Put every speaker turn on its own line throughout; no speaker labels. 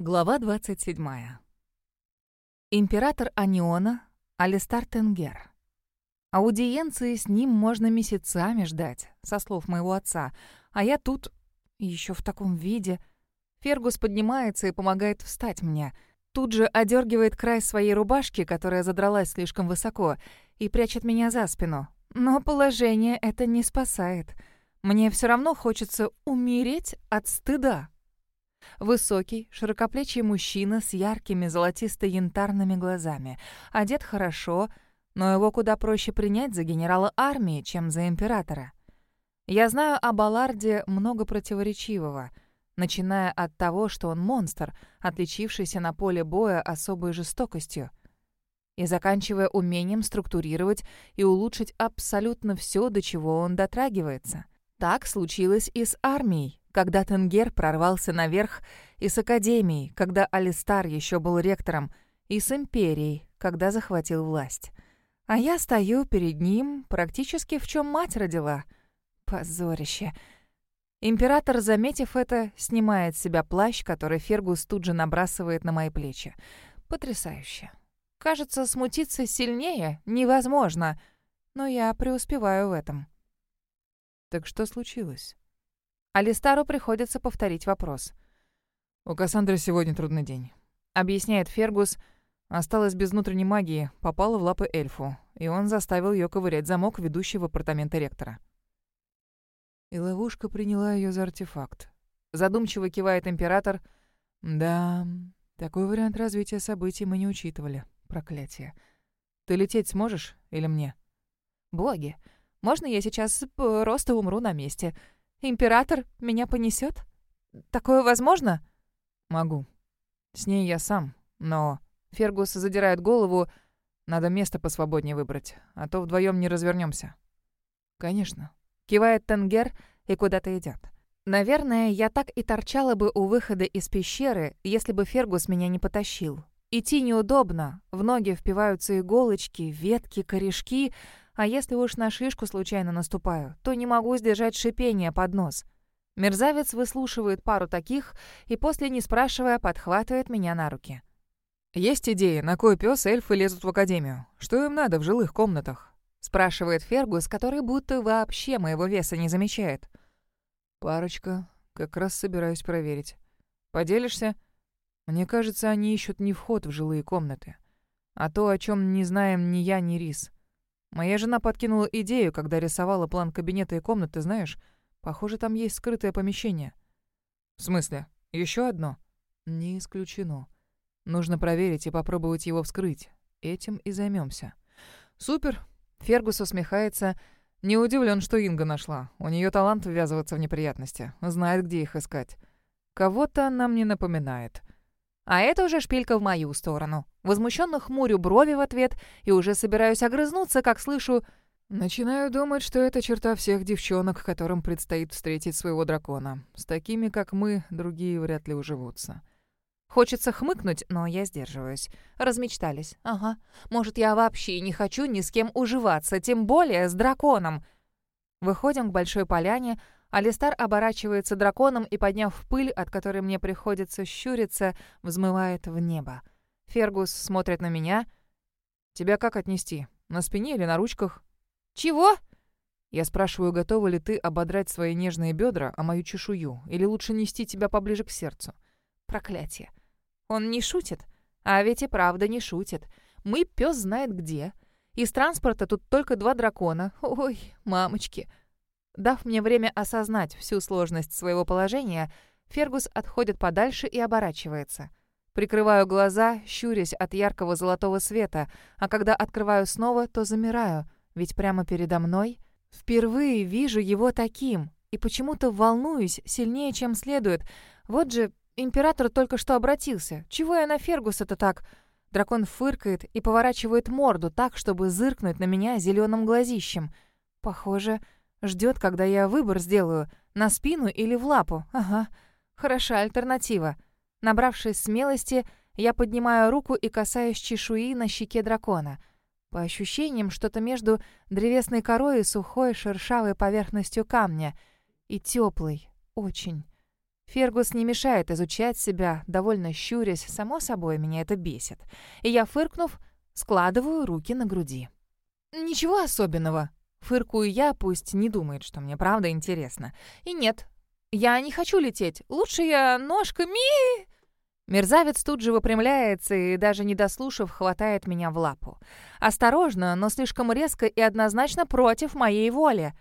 Глава 27. Император Аниона Алистар Тенгер. Аудиенции с ним можно месяцами ждать, со слов моего отца. А я тут еще в таком виде. Фергус поднимается и помогает встать мне. Тут же одергивает край своей рубашки, которая задралась слишком высоко, и прячет меня за спину. Но положение это не спасает. Мне все равно хочется умереть от стыда. Высокий, широкоплечий мужчина с яркими золотисто-янтарными глазами. Одет хорошо, но его куда проще принять за генерала армии, чем за императора. Я знаю о Балларде много противоречивого, начиная от того, что он монстр, отличившийся на поле боя особой жестокостью, и заканчивая умением структурировать и улучшить абсолютно все, до чего он дотрагивается. Так случилось и с армией когда Тенгер прорвался наверх, и с Академией, когда Алистар еще был ректором, и с Империей, когда захватил власть. А я стою перед ним, практически в чем мать родила. Позорище. Император, заметив это, снимает с себя плащ, который Фергус тут же набрасывает на мои плечи. Потрясающе. Кажется, смутиться сильнее невозможно, но я преуспеваю в этом.
«Так что случилось?»
Алистару приходится повторить вопрос.
«У Кассандры сегодня трудный день», — объясняет Фергус. Осталась без внутренней магии, попала в лапы эльфу, и он заставил ее ковырять замок, ведущий в апартаменты ректора. И ловушка приняла ее за артефакт. Задумчиво кивает император. «Да, такой вариант развития событий мы не учитывали. Проклятие. Ты лететь сможешь или мне?»
«Боги, можно я сейчас просто умру на месте?» Император меня понесет? Такое возможно?
Могу. С ней я сам, но... Фергус задирает голову. Надо место посвободнее выбрать, а то вдвоем не развернемся.
Конечно. Кивает Тенгер и куда-то идет. Наверное, я так и торчала бы у выхода из пещеры, если бы Фергус меня не потащил. Идти неудобно, в ноги впиваются иголочки, ветки, корешки, а если уж на шишку случайно наступаю, то не могу сдержать шипение под нос. Мерзавец выслушивает пару таких и после, не спрашивая, подхватывает меня на руки.
«Есть идеи, на кой пес эльфы лезут в академию? Что им надо в жилых комнатах?»
спрашивает Фергус, который будто вообще моего веса не замечает.
«Парочка. Как раз собираюсь проверить. Поделишься?» «Мне кажется, они ищут не вход в жилые комнаты, а то, о чем не знаем ни я, ни Рис. Моя жена подкинула идею, когда рисовала план кабинета и комнаты, знаешь, похоже, там есть скрытое помещение. В смысле? Еще одно? Не исключено. Нужно проверить и попробовать его вскрыть. Этим и займемся. Супер. Фергус усмехается. Не удивлен, что Инга нашла. У нее талант ввязываться в неприятности. Знает, где их искать. Кого-то она мне напоминает.
А это уже шпилька в мою сторону. Возмущенно хмурю брови в ответ и уже собираюсь огрызнуться, как слышу...
Начинаю думать, что это черта всех девчонок, которым предстоит встретить своего дракона. С такими, как мы, другие вряд ли уживутся.
Хочется хмыкнуть, но я сдерживаюсь. Размечтались. Ага. Может, я вообще не хочу ни с кем уживаться, тем более с драконом. Выходим к большой поляне, Алистар оборачивается драконом и, подняв пыль, от которой мне приходится щуриться, взмывает в небо. Фергус смотрит на меня.
«Тебя как отнести? На спине или на ручках?»
«Чего?»
Я спрашиваю, готова ли ты ободрать свои нежные бедра, а мою чешую, или лучше нести тебя поближе к сердцу?
Проклятие. Он не шутит. А ведь и правда не шутит. Мы пес знает где. Из транспорта тут только два дракона. Ой, мамочки. Дав мне время осознать всю сложность своего положения, Фергус отходит подальше и оборачивается. Прикрываю глаза, щурясь от яркого золотого света, а когда открываю снова, то замираю, ведь прямо передо мной впервые вижу его таким и почему-то волнуюсь сильнее, чем следует. Вот же император только что обратился. Чего я на Фергуса-то так? Дракон фыркает и поворачивает морду так, чтобы зыркнуть на меня зеленым глазищем. Похоже, Ждет, когда я выбор сделаю, на спину или в лапу. Ага, хороша альтернатива. Набравшись смелости, я поднимаю руку и касаюсь чешуи на щеке дракона. По ощущениям, что-то между древесной корой и сухой шершавой поверхностью камня. И теплый, очень. Фергус не мешает изучать себя, довольно щурясь, само собой, меня это бесит. И я, фыркнув, складываю руки на груди. «Ничего особенного», — фыркую я, пусть не думает, что мне правда интересно. «И нет, я не хочу лететь, лучше я ножками...» Мерзавец тут же выпрямляется и, даже не дослушав, хватает меня в лапу. Осторожно, но слишком резко и однозначно против моей воли.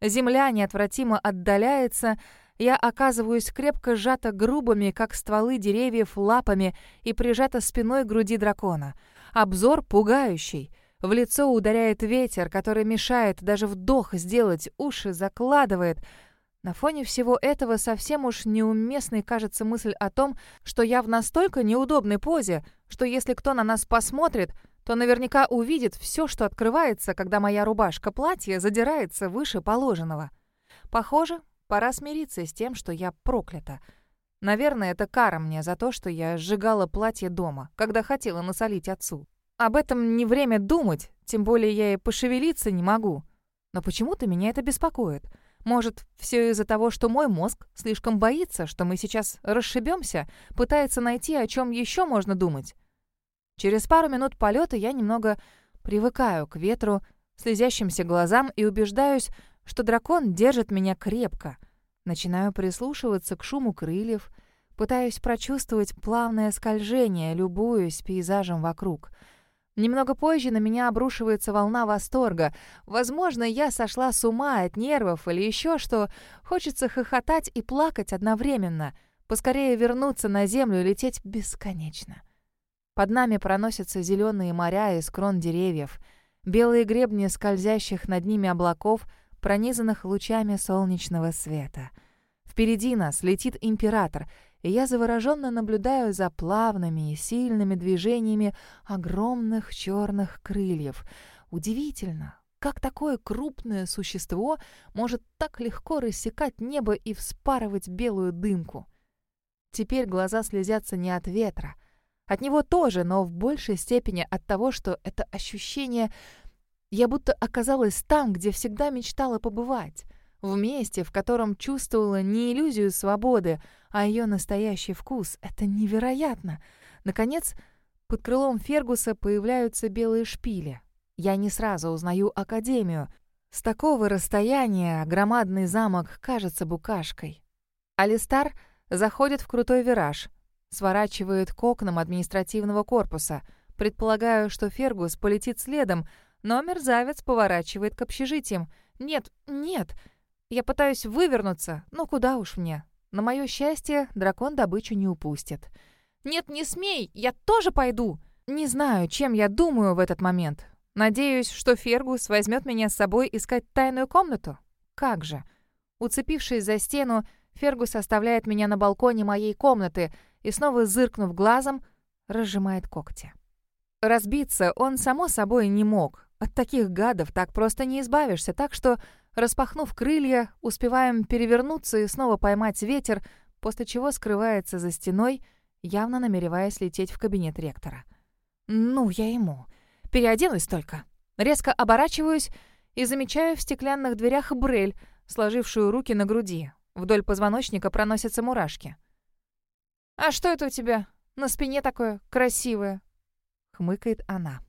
Земля неотвратимо отдаляется, я оказываюсь крепко сжата грубыми, как стволы деревьев, лапами и прижата спиной к груди дракона. Обзор пугающий. В лицо ударяет ветер, который мешает даже вдох сделать, уши закладывает — на фоне всего этого совсем уж неуместной кажется мысль о том, что я в настолько неудобной позе, что если кто на нас посмотрит, то наверняка увидит все, что открывается, когда моя рубашка-платье задирается выше положенного. Похоже, пора смириться с тем, что я проклята. Наверное, это кара мне за то, что я сжигала платье дома, когда хотела насолить отцу. Об этом не время думать, тем более я и пошевелиться не могу. Но почему-то меня это беспокоит — может, все из-за того, что мой мозг слишком боится, что мы сейчас расшибемся, пытается найти, о чем еще можно думать. Через пару минут полета я немного привыкаю к ветру, слезящимся глазам и убеждаюсь, что дракон держит меня крепко. Начинаю прислушиваться к шуму крыльев, пытаюсь прочувствовать плавное скольжение, любуюсь пейзажем вокруг — Немного позже на меня обрушивается волна восторга. Возможно, я сошла с ума от нервов или еще что. Хочется хохотать и плакать одновременно. Поскорее вернуться на землю и лететь бесконечно. Под нами проносятся зеленые моря из крон деревьев, белые гребни скользящих над ними облаков, пронизанных лучами солнечного света. Впереди нас летит император — и я завороженно наблюдаю за плавными и сильными движениями огромных черных крыльев. Удивительно, как такое крупное существо может так легко рассекать небо и вспарывать белую дымку. Теперь глаза слезятся не от ветра. От него тоже, но в большей степени от того, что это ощущение... Я будто оказалась там, где всегда мечтала побывать в месте, в котором чувствовала не иллюзию свободы, а ее настоящий вкус. Это невероятно. Наконец, под крылом Фергуса появляются белые шпили. Я не сразу узнаю Академию. С такого расстояния громадный замок кажется букашкой. Алистар заходит в крутой вираж, сворачивает к окнам административного корпуса. Предполагаю, что Фергус полетит следом, но мерзавец поворачивает к общежитиям. «Нет, нет!» Я пытаюсь вывернуться, но куда уж мне. На мое счастье, дракон добычу не упустит. «Нет, не смей! Я тоже пойду!» Не знаю, чем я думаю в этот момент. Надеюсь, что Фергус возьмет меня с собой искать тайную комнату? Как же? Уцепившись за стену, Фергус оставляет меня на балконе моей комнаты и, снова зыркнув глазом, разжимает когти. Разбиться он, само собой, не мог. От таких гадов так просто не избавишься, так что Распахнув крылья, успеваем перевернуться и снова поймать ветер, после чего скрывается за стеной, явно намереваясь лететь в кабинет ректора. Ну, я ему. Переоденусь только. Резко оборачиваюсь и замечаю в стеклянных дверях Брель, сложившую руки на груди. Вдоль позвоночника проносятся мурашки. «А что это у тебя? На спине такое красивое?» — хмыкает она.